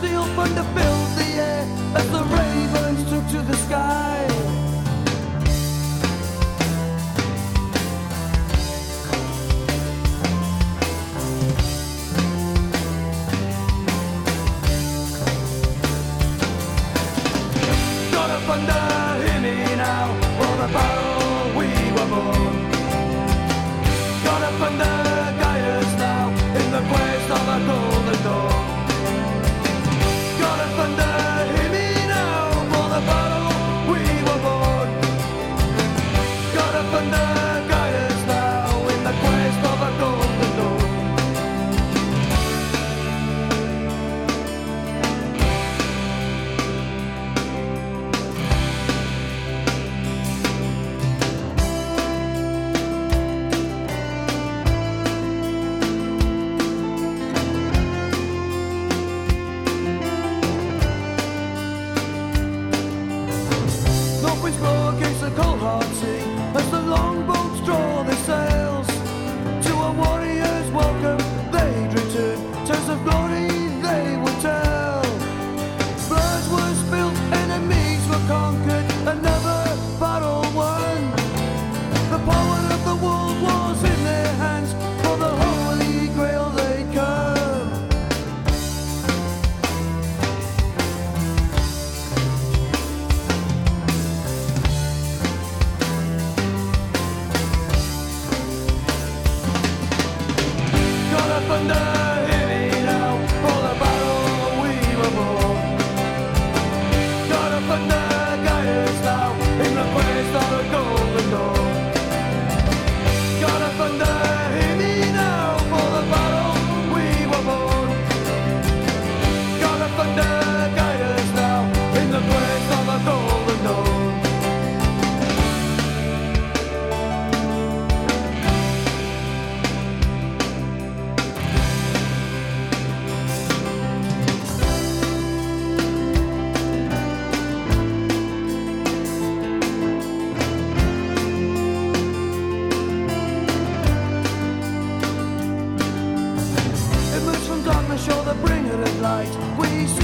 the open to fill the air as the ravens took to the sky. light we see.